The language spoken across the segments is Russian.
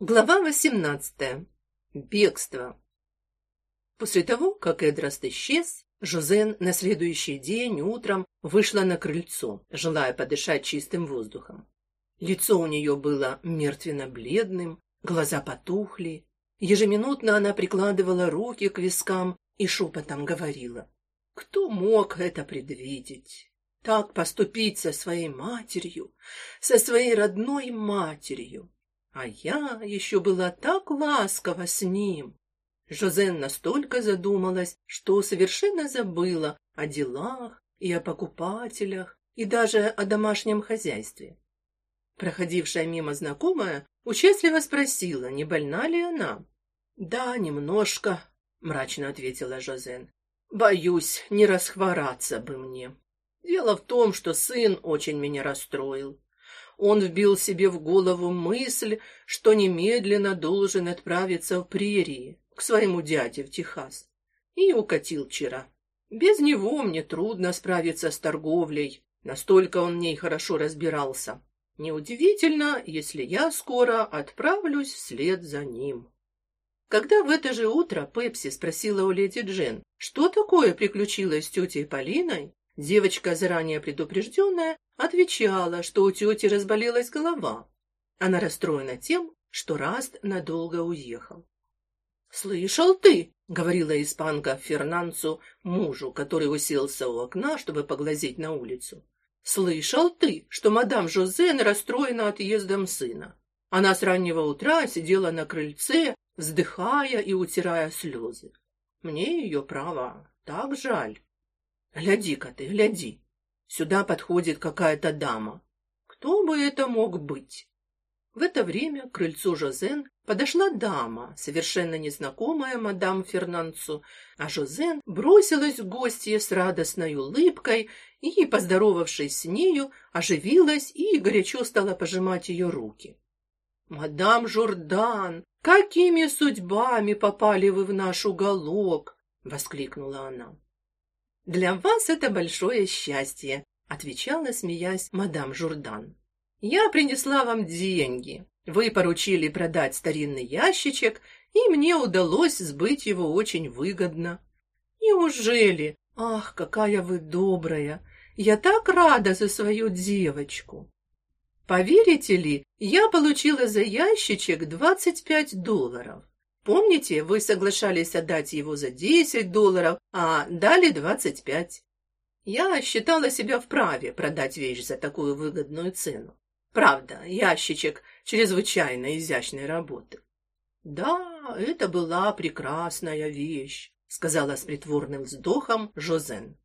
Глава 18. Бегство. После того, как Эдраст исчез, Жозен на следующий день утром вышла на крыльцо, желая подышать чистым воздухом. Лицо у нее было мертвенно-бледным, глаза потухли. Ежеминутно она прикладывала руки к вискам и шепотом говорила. Кто мог это предвидеть? Так поступить со своей матерью, со своей родной матерью. А я еще была так ласкова с ним. Жозен настолько задумалась, что совершенно забыла о делах и о покупателях, и даже о домашнем хозяйстве. Проходившая мимо знакомая участливо спросила, не больна ли она. "Да, немножко", мрачно ответила Жозен. "Боюсь, не расхвораться бы мне. Дело в том, что сын очень меня расстроил. Он вбил себе в голову мысль, что немедленно должен отправиться в прерии к своему дяде в Техас, и укатил вчера. Без него мне трудно справиться с торговлей, настолько он в ней хорошо разбирался. Неудивительно, если я скоро отправлюсь вслед за ним. Когда в это же утро Пепси спросила у леди Джен, что такое приключилось с тетей Полиной, девочка, заранее предупрежденная, Отвечала, что у тети разболелась голова. Она расстроена тем, что Раст надолго уехал. «Слышал ты?» — говорила испанка Фернанцу, мужу, который уселся у окна, чтобы поглазеть на улицу. «Слышал ты, что мадам Жозен расстроена отъездом сына? Она с раннего утра сидела на крыльце, вздыхая и утирая слезы. Мне ее право так жаль. Гляди-ка ты, гляди!» Сюда подходит какая-то дама. Кто бы это мог быть? В это время к крыльцу Жозен подошла дама, совершенно незнакомая мадам Фернандцу, а Жозен бросилась к гостье с радостной улыбкой и, поздоровавшись с нею, оживилась и горячо стала пожимать ее руки. «Мадам Жордан, какими судьбами попали вы в наш уголок?» — воскликнула она. Для вас это большое счастье, отвечала, смеясь, мадам Журдан. Я принесла вам деньги. Вы поручили продать старинный ящичек, и мне удалось сбыть его очень выгодно. Неужели? Ах, какая вы добрая. Я так рада за свою девочку. Поверите ли, я получила за ящичек двадцать пять долларов. Помните, вы соглашались отдать его за 10 долларов, а дали 25. Я считала себя вправе продать вещь за такую выгодную цену. Правда, ящичек чрезвычайно изящной работы. Да, это была прекрасная вещь, сказала с притворным вздохом Жозен.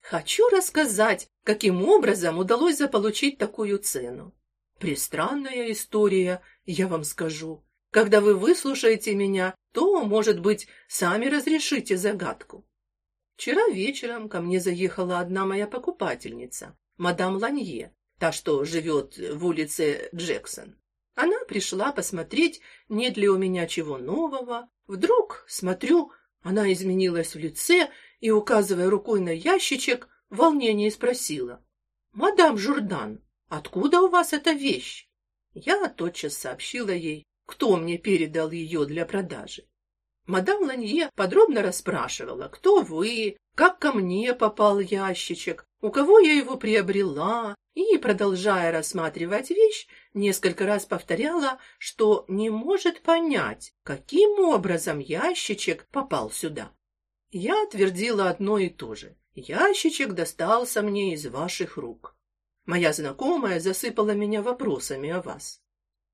Хочу рассказать, каким образом удалось заполучить такую цену. Пристранная история, я вам скажу. Когда вы выслушаете меня, то, может быть, сами разрешите загадку. Вчера вечером ко мне заехала одна моя покупательница, мадам Ланье, та, что живет в улице Джексон. Она пришла посмотреть, нет ли у меня чего нового. Вдруг, смотрю, она изменилась в лице и, указывая рукой на ящичек, в волнении спросила: "Мадам Журдан, откуда у вас эта вещь?" Я тотчас сообщила ей, кто мне передал ее для продажи. Мадам Ланье подробно расспрашивала, кто вы, как ко мне попал ящичек, у кого я его приобрела, и, продолжая рассматривать вещь, несколько раз повторяла, что не может понять, каким образом ящичек попал сюда. Я отвердила одно и то же. Ящичек достался мне из ваших рук. Моя знакомая засыпала меня вопросами о вас.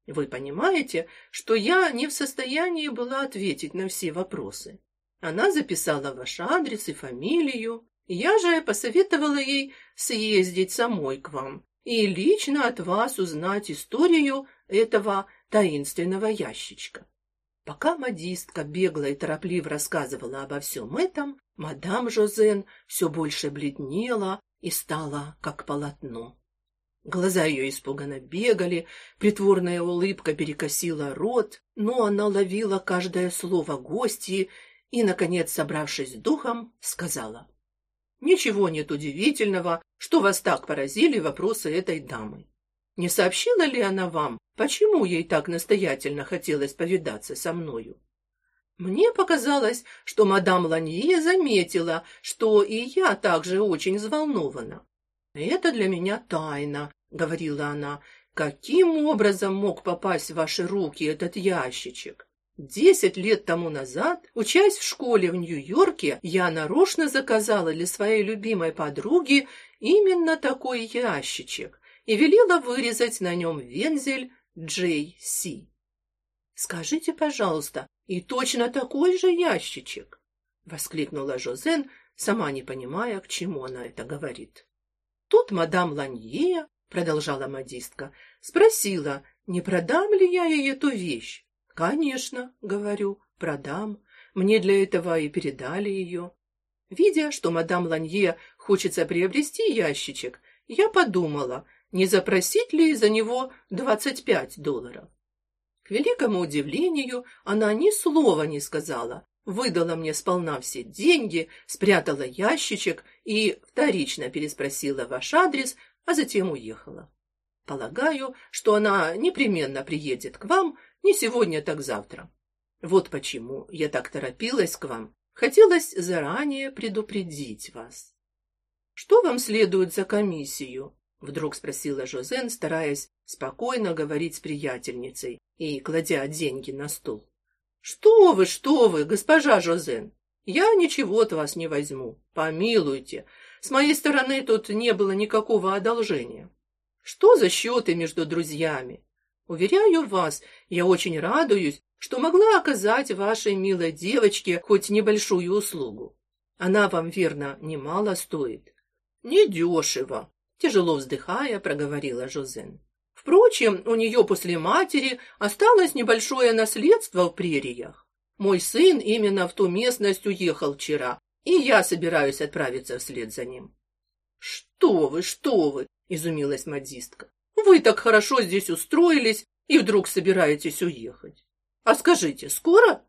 Вы понимаете, что я не в состоянии была ответить на все вопросы. Она записала ваш адрес и фамилию. Я же посоветовала ей съездить самой к вам и лично от вас узнать историю этого таинственного ящичка. Пока модистка бегло и торопливо рассказывала обо всем этом, мадам Жозен все больше бледнела и стала как полотно. Глаза ее испуганно бегали, притворная улыбка перекосила рот, но она ловила каждое слово гостьи и, наконец, собравшись с духом, сказала. «Ничего нет удивительного, что вас так поразили вопросы этой дамы. Не сообщила ли она вам, почему ей так настоятельно хотелось повидаться со мною? Мне показалось, что мадам Ланье заметила, что и я также очень взволнована. Это для меня тайна, говорила она. Каким образом мог попасть в ваши руки этот ящичек? Десять лет тому назад, учась в школе в Нью-Йорке, я нарочно заказала для своей любимой подруги именно такой ящичек и велела вырезать на нем вензель J.C. Скажите, пожалуйста, и точно такой же ящичек, воскликнула Жозен, сама не понимая, к чему она это говорит. Тут мадам Ланье, продолжала модистка, спросила, не продам ли я ей эту вещь. Конечно, говорю, продам. Мне для этого и передали ее. Видя, что мадам Ланье хочется приобрести ящичек, я подумала, не запросить ли за него двадцать пять долларов. К великому удивлению, она ни слова не сказала, выдала мне сполна все деньги, спрятала ящичек и вторично переспросила ваш адрес, а затем уехала. Полагаю, что она непременно приедет к вам не сегодня, так завтра. Вот почему я так торопилась к вам. Хотелось заранее предупредить вас. Что вам следует за комиссию? Вдруг спросила Жозен, стараясь спокойно говорить с приятельницей и кладя деньги на стол. Что вы, что вы, госпожа Жозен? Я ничего от вас не возьму. Помилуйте. С моей стороны тут не было никакого одолжения. Что за счеты между друзьями? Уверяю вас, я очень радуюсь, что могла оказать вашей милой девочке хоть небольшую услугу. Она вам, верно, немало стоит. Недешево, тяжело вздыхая, проговорила Жозен. Впрочем, у нее после матери осталось небольшое наследство в прериях. Мой сын именно в ту местность уехал вчера, и я собираюсь отправиться вслед за ним. Что вы, что вы, изумилась модистка. Вы так хорошо здесь устроились и вдруг собираетесь уехать. А скажите, скоро?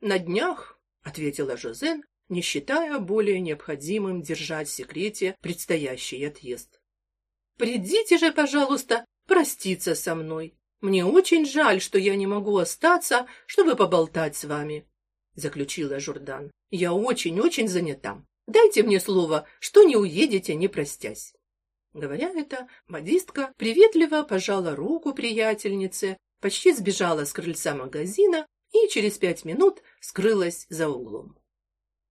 На днях, ответила Жозен, не считая более необходимым держать в секрете предстоящий отъезд. Придите же, пожалуйста, проститься со мной. Мне очень жаль, что я не могу остаться, чтобы поболтать с вами, заключила Журдан. Я очень-очень занята. Дайте мне слово, что не уедете, не простясь. Говоря это, модистка приветливо пожала руку приятельнице, почти сбежала с крыльца магазина и через пять минут скрылась за углом.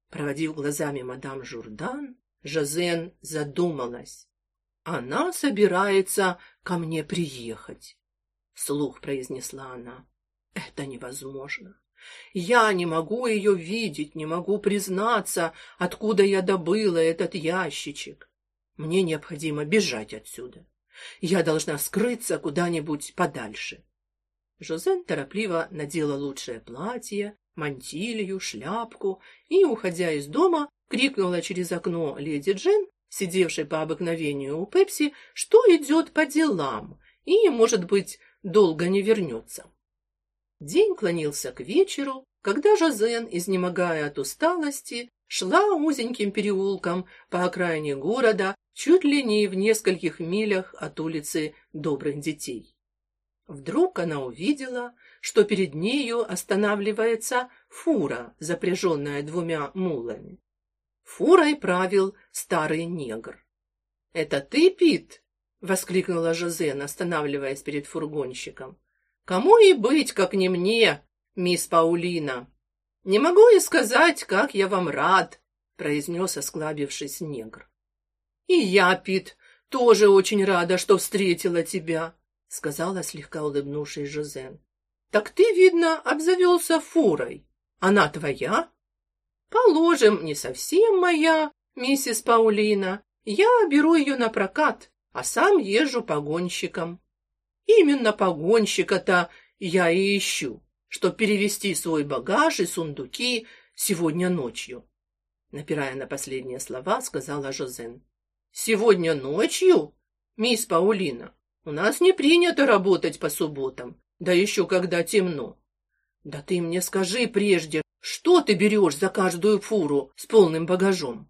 Проводив глазами мадам Журдан, Жозен задумалась. Она собирается ко мне приехать, вслух произнесла она. Это невозможно. Я не могу ее видеть, не могу признаться, откуда я добыла этот ящичек. Мне необходимо бежать отсюда. Я должна скрыться куда-нибудь подальше. Жозен торопливо надела лучшее платье, мантилью, шляпку и, уходя из дома, крикнула через окно леди Джен, сидевшей по обыкновению у Пепси, что идет по делам и, может быть, долго не вернется. День клонился к вечеру, когда Жозен, изнемогая от усталости, шла узеньким переулком по окраине города, чуть ли не в нескольких милях от улицы Добрых детей. Вдруг она увидела, что перед нею останавливается фура, запряженная двумя мулами. Фурой правил старый негр. "Это ты, Пит?" воскликнула Жозен, останавливаясь перед фургонщиком. "Кому и быть, как не мне, мисс Паулина? Не могу и сказать, как я вам рад", произнес осклабившись негр. "И я, Пит, тоже очень рада, что встретила тебя", сказала слегка улыбнувшись Жозен. Так ты, видно, обзавелся фурой. Она твоя? Положим, не совсем моя, миссис Паулина. Я беру ее на прокат, а сам езжу погонщиком. Именно погонщика-то я и ищу, чтоб перевести свой багаж и сундуки сегодня ночью. Напирая на последние слова, сказала Жозен. Сегодня ночью, мисс Паулина, у нас не принято работать по субботам, да еще когда темно. Да ты мне скажи прежде, что ты берешь за каждую фуру с полным багажом?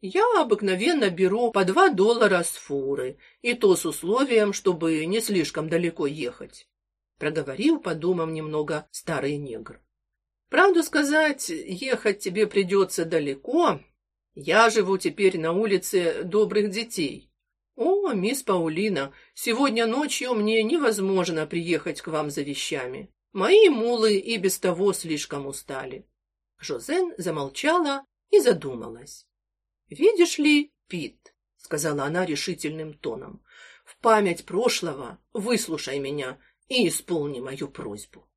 Я обыкновенно беру по два доллара с фуры, и то с условием, чтобы не слишком далеко ехать, проговорил, подумав немного, старый негр. Правду сказать, ехать тебе придется далеко. Я живу теперь на улице Добрых детей. О, мисс Паулина, сегодня ночью мне невозможно приехать к вам за вещами. Мои мулы и без того слишком устали. Жозен замолчала и задумалась. Видишь ли, Пит, сказала она решительным тоном. В память прошлого выслушай меня и исполни мою просьбу.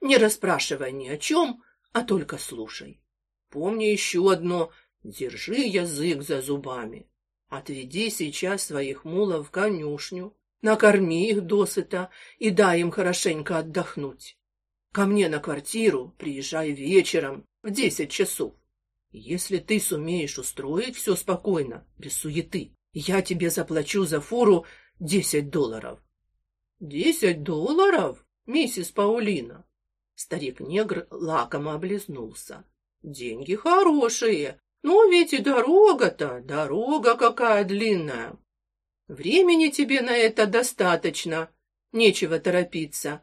Не расспрашивай ни о чем, а только слушай. Помни еще одно: держи язык за зубами. Отведи сейчас своих мулов в конюшню, накорми их досыта и дай им хорошенько отдохнуть. Ко мне на квартиру приезжай вечером в десять часов. Если ты сумеешь устроить все спокойно, без суеты, я тебе заплачу за фуру десять долларов. Десять долларов, миссис Паулина? Старик-негр лакомо облизнулся. Деньги хорошие, но ведь и дорога-то, дорога какая длинная. Времени тебе на это достаточно, нечего торопиться.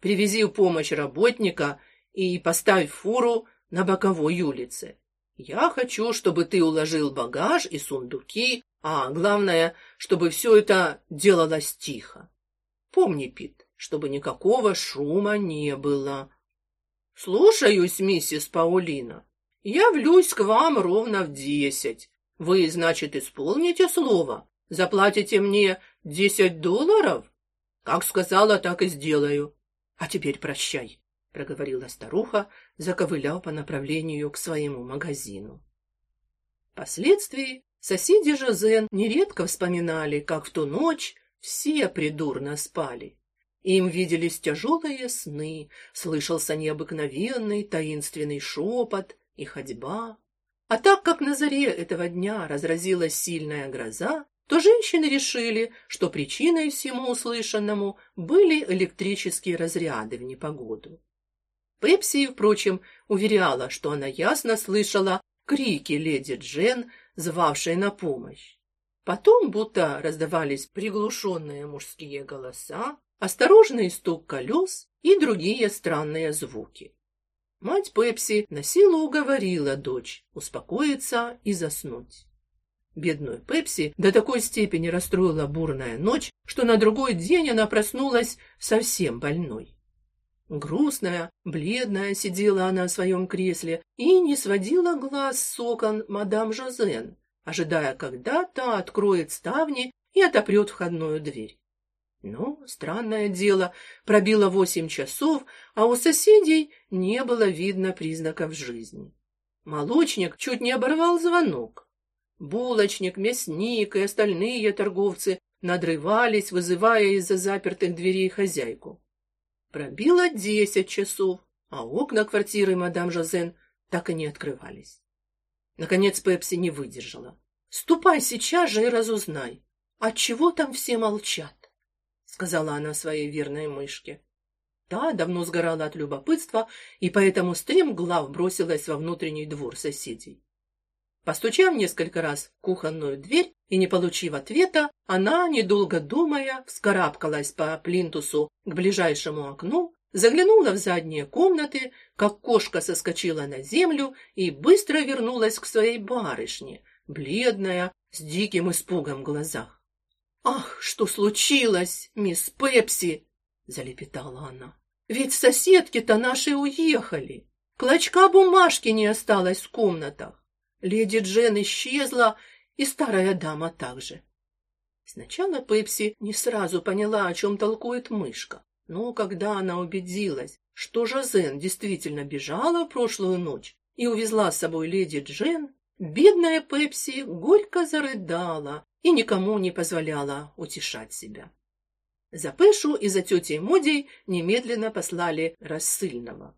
Привези помощь работника и поставь фуру на боковой улице. Я хочу, чтобы ты уложил багаж и сундуки, а главное, чтобы все это делалось тихо. Помни, Пит, чтобы никакого шума не было. Слушаюсь, миссис Паулина. Я влюсь к вам ровно в десять. Вы, значит, исполните слово? Заплатите мне десять долларов? Как сказала, так и сделаю. А теперь прощай проговорила старуха, заковыляв по направлению к своему магазину. Впоследствии соседи Жозен нередко вспоминали, как в ту ночь все придурно спали. Им виделись тяжелые сны, слышался необыкновенный таинственный шепот и ходьба. А так как на заре этого дня разразилась сильная гроза, то женщины решили, что причиной всему услышанному были электрические разряды в непогоду. Пепси, впрочем, уверяла, что она ясно слышала крики леди Джен, звавшей на помощь. Потом будто раздавались приглушенные мужские голоса, осторожный стук колес и другие странные звуки. Мать Пепси на уговорила дочь успокоиться и заснуть. Бедную Пепси до такой степени расстроила бурная ночь, что на другой день она проснулась совсем больной. Грустная, бледная сидела она в своем кресле и не сводила глаз с окон мадам Жозен, ожидая, когда та откроет ставни и отопрет входную дверь. Но, странное дело, пробило восемь часов, а у соседей не было видно признаков жизни. Молочник чуть не оборвал звонок. Булочник, мясник и остальные торговцы надрывались, вызывая из-за запертых дверей хозяйку. Пробило десять часов, а окна квартиры мадам Жозен так и не открывались. Наконец Пепси не выдержала. «Ступай сейчас же и разузнай, отчего там все молчат», — сказала она своей верной мышке. Та давно сгорала от любопытства и поэтому стремглав бросилась во внутренний двор соседей. Постучав несколько раз в кухонную дверь и не получив ответа, она, недолго думая, вскарабкалась по плинтусу к ближайшему окну, заглянула в задние комнаты, как кошка соскочила на землю и быстро вернулась к своей барышне, бледная, с диким испугом в глазах. «Ах, что случилось, мисс Пепси!» — залепетала она. «Ведь соседки-то наши уехали. Клочка бумажки не осталось в комнатах. Леди Джен исчезла, и старая дама также. Сначала Пепси не сразу поняла, о чем толкует мышка, но когда она убедилась, что Жозен действительно бежала в прошлую ночь и увезла с собой леди Джен, бедная Пепси горько зарыдала и никому не позволяла утешать себя. За Пэшу и за тетей Модей немедленно послали рассыльного.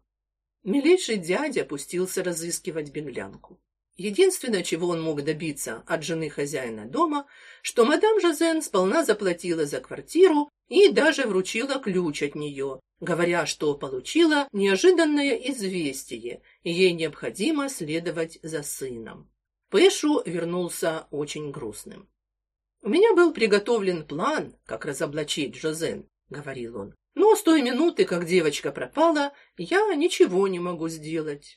Милейший дядя опустился разыскивать беглянку. Единственное, чего он мог добиться от жены хозяина дома, что мадам Жозен сполна заплатила за квартиру и даже вручила ключ от нее, говоря, что получила неожиданное известие, и ей необходимо следовать за сыном. Пэшу вернулся очень грустным. У меня был приготовлен план, как разоблачить Жозен, говорил он. Но с той минуты, как девочка пропала, я ничего не могу сделать.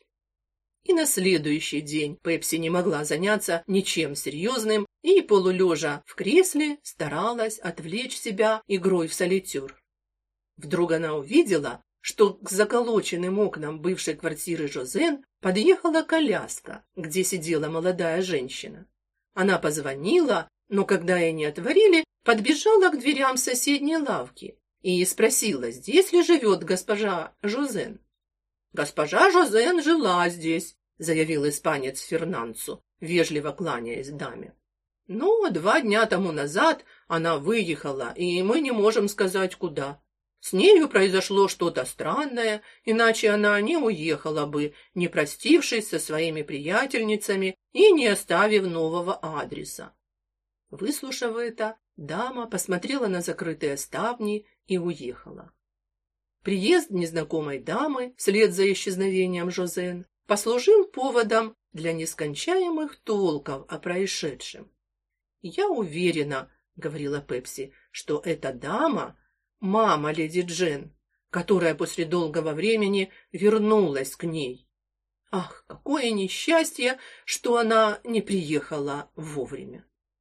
И на следующий день Пепси не могла заняться ничем серьезным и полулежа в кресле старалась отвлечь себя игрой в солитер. Вдруг она увидела, что к заколоченным окнам бывшей квартиры Жозен подъехала коляска, где сидела молодая женщина. Она позвонила, но когда ей не отворили, подбежала к дверям соседней лавки и спросила, здесь ли живет госпожа Жозен. Госпожа Жозен жила здесь, заявил испанец Фернандцу, вежливо кланяясь даме. Но два дня тому назад она выехала, и мы не можем сказать куда. С нею произошло что-то странное, иначе она не уехала бы, не простившись со своими приятельницами и не оставив нового адреса. Выслушав это, дама посмотрела на закрытые ставни и уехала. Приезд незнакомой дамы вслед за исчезновением Жозен послужил поводом для нескончаемых толков о происшедшем. Я уверена, говорила Пепси, что эта дама мама леди Джен, которая после долгого времени вернулась к ней. Ах, какое несчастье, что она не приехала вовремя.